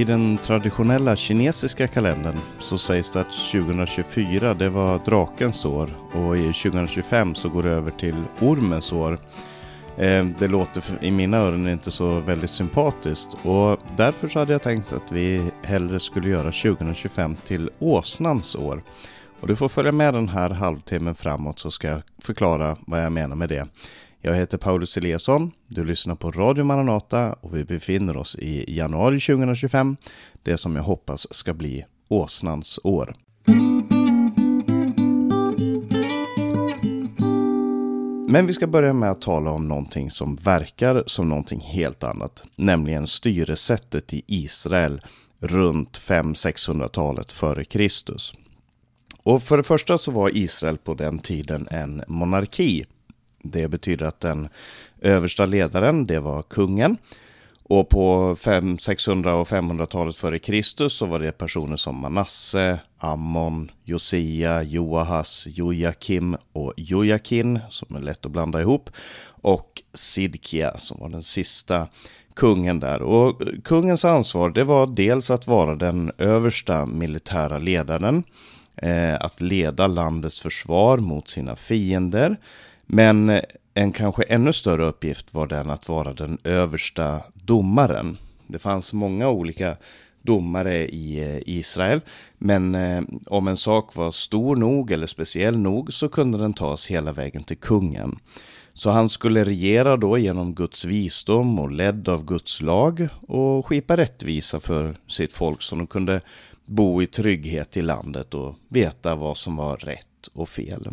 I den traditionella kinesiska kalendern så sägs det att 2024 det var drakens år och i 2025 så går det över till ormens år. Eh, det låter i mina öron inte så väldigt sympatiskt och därför så hade jag tänkt att vi hellre skulle göra 2025 till åsnans år. Och du får följa med den här halvtimmen framåt så ska jag förklara vad jag menar med det. Jag heter Paulus Eliasson, du lyssnar på Radio Maranata och vi befinner oss i januari 2025, det som jag hoppas ska bli åsnans år. Men vi ska börja med att tala om någonting som verkar som någonting helt annat, nämligen styresättet i Israel runt 500-600-talet före Kristus. Och för det första så var Israel på den tiden en monarki det betyder att den översta ledaren, det var kungen. Och på 500, 600 och 500-talet före Kristus så var det personer som Manasse, Ammon, Josia, Joahas, Jojakim och Jojakin, som är lätt att blanda ihop, och Sidkia som var den sista kungen där. Och kungens ansvar det var dels att vara den översta militära ledaren, eh, att leda landets försvar mot sina fiender, men eh, en kanske ännu större uppgift var den att vara den översta domaren. Det fanns många olika domare i eh, Israel. Men eh, om en sak var stor nog eller speciell nog så kunde den tas hela vägen till kungen. Så han skulle regera då genom Guds visdom och ledd av Guds lag och skipa rättvisa för sitt folk så de kunde bo i trygghet i landet och veta vad som var rätt och fel.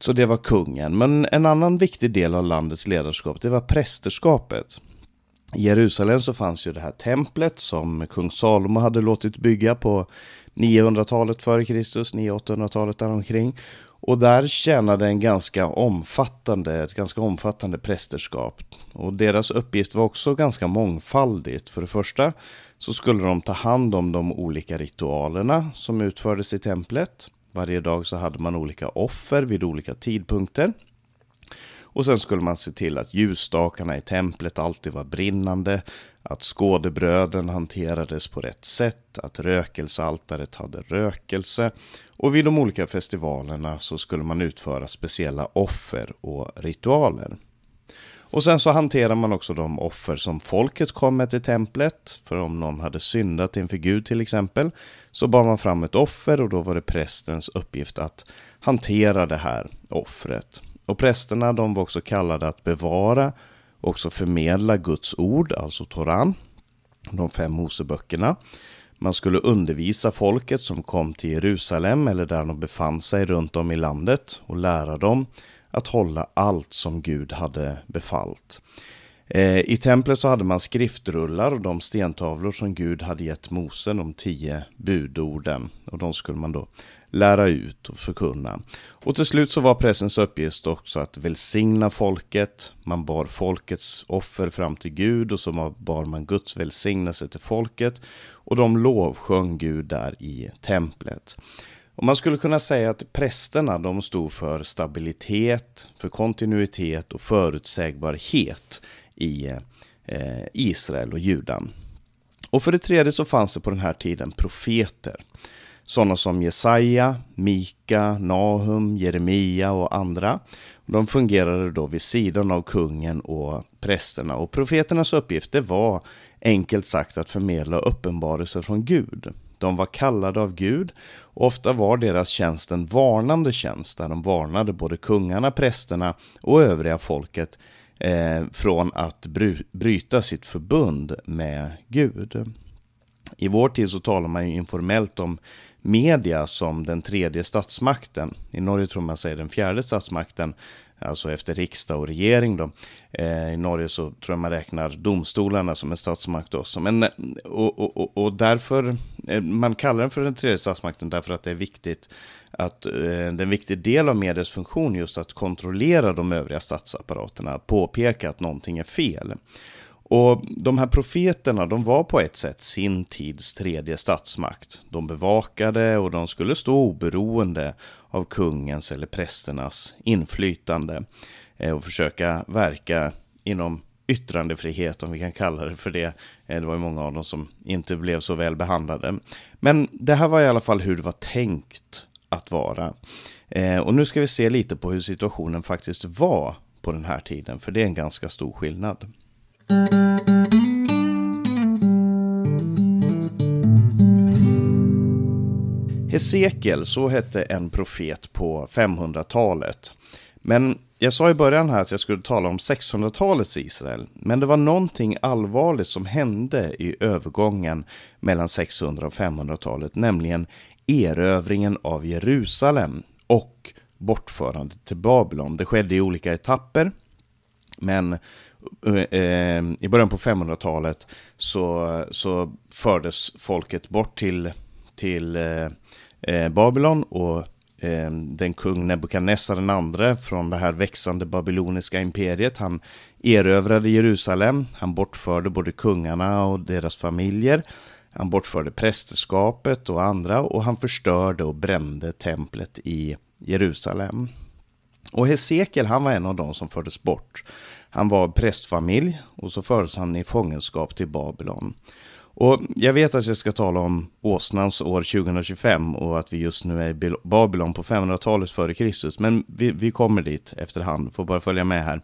Så det var kungen. Men en annan viktig del av landets ledarskap, det var prästerskapet. I Jerusalem så fanns ju det här templet som kung Salomo hade låtit bygga på 900-talet före Kristus, 900-800-talet däromkring. Och där tjänade en ganska omfattande, ett ganska omfattande prästerskap. Och deras uppgift var också ganska mångfaldigt. För det första så skulle de ta hand om de olika ritualerna som utfördes i templet. Varje dag så hade man olika offer vid olika tidpunkter. Och sen skulle man se till att ljusstakarna i templet alltid var brinnande, att skådebröden hanterades på rätt sätt, att rökelsealtaret hade rökelse och vid de olika festivalerna så skulle man utföra speciella offer och ritualer. Och sen så hanterar man också de offer som folket kom med till templet. För om någon hade syndat inför Gud till exempel, så bar man fram ett offer och då var det prästens uppgift att hantera det här offret. Och prästerna de var också kallade att bevara och också förmedla Guds ord, alltså Toran, de fem Moseböckerna. Man skulle undervisa folket som kom till Jerusalem eller där de befann sig runt om i landet och lära dem att hålla allt som Gud hade befallt. Eh, I templet så hade man skriftrullar och de stentavlor som Gud hade gett Mose, de tio budorden. Och de skulle man då lära ut och förkunna. Och till slut så var prästens uppgift också att välsigna folket. Man bar folkets offer fram till Gud och så bar man Guds välsignelse till folket. Och de lovsjöng Gud där i templet. Och man skulle kunna säga att prästerna de stod för stabilitet, för kontinuitet och förutsägbarhet i eh, Israel och Judan. Och för det tredje så fanns det på den här tiden profeter. Sådana som Jesaja, Mika, Nahum, Jeremia och andra. De fungerade då vid sidan av kungen och prästerna. Och profeternas uppgift det var enkelt sagt att förmedla uppenbarelser från Gud. De var kallade av Gud och ofta var deras tjänst en varnande tjänst där de varnade både kungarna, prästerna och övriga folket eh, från att bry bryta sitt förbund med Gud. I vår tid så talar man ju informellt om media som den tredje statsmakten. I Norge tror man säger den fjärde statsmakten alltså efter riksdag och regering. Då. Eh, I Norge så tror jag man räknar domstolarna som en statsmakt också. Men, och, och, och därför, eh, man kallar den för den tredje statsmakten därför att det är viktigt att eh, det är en viktig del av medias funktion just att kontrollera de övriga statsapparaterna, påpeka att någonting är fel. Och de här profeterna, de var på ett sätt sin tids tredje statsmakt. De bevakade och de skulle stå oberoende av kungens eller prästernas inflytande eh, och försöka verka inom yttrandefrihet, om vi kan kalla det för det. Eh, det var ju många av dem som inte blev så väl behandlade. Men det här var i alla fall hur det var tänkt att vara. Eh, och nu ska vi se lite på hur situationen faktiskt var på den här tiden, för det är en ganska stor skillnad. Hesekiel, så hette en profet på 500-talet. Men jag sa i början här att jag skulle tala om 600-talets Israel. Men det var någonting allvarligt som hände i övergången mellan 600 och 500-talet, nämligen erövringen av Jerusalem och bortförandet till Babylon. Det skedde i olika etapper, men Eh, eh, i början på 500-talet så, så fördes folket bort till, till eh, eh, Babylon och eh, den kung Nebukadnessar den andre från det här växande babyloniska imperiet. Han erövrade Jerusalem, han bortförde både kungarna och deras familjer. Han bortförde prästerskapet och andra och han förstörde och brände templet i Jerusalem. Och Hesekiel han var en av de som fördes bort. Han var prästfamilj och så fördes han i fångenskap till Babylon. Och jag vet att jag ska tala om åsnans år 2025 och att vi just nu är i Babylon på 500-talet före Kristus. Men vi, vi kommer dit efterhand, får bara följa med här.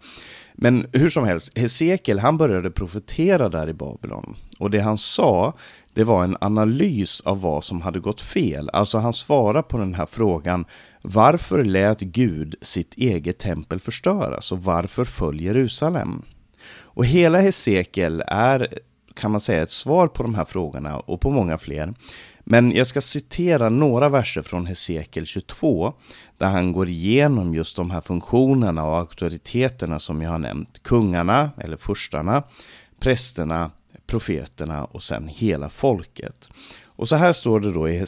Men hur som helst, Hesekiel han började profetera där i Babylon. Och det han sa, det var en analys av vad som hade gått fel. Alltså han svarade på den här frågan, varför lät Gud sitt eget tempel förstöras och varför föll Jerusalem? Och hela Hesekiel är kan man säga ett svar på de här frågorna och på många fler. Men jag ska citera några verser från Hesekiel 22 där han går igenom just de här funktionerna och auktoriteterna som jag har nämnt. Kungarna, eller furstarna, prästerna, profeterna och sen hela folket. Och så här står det då i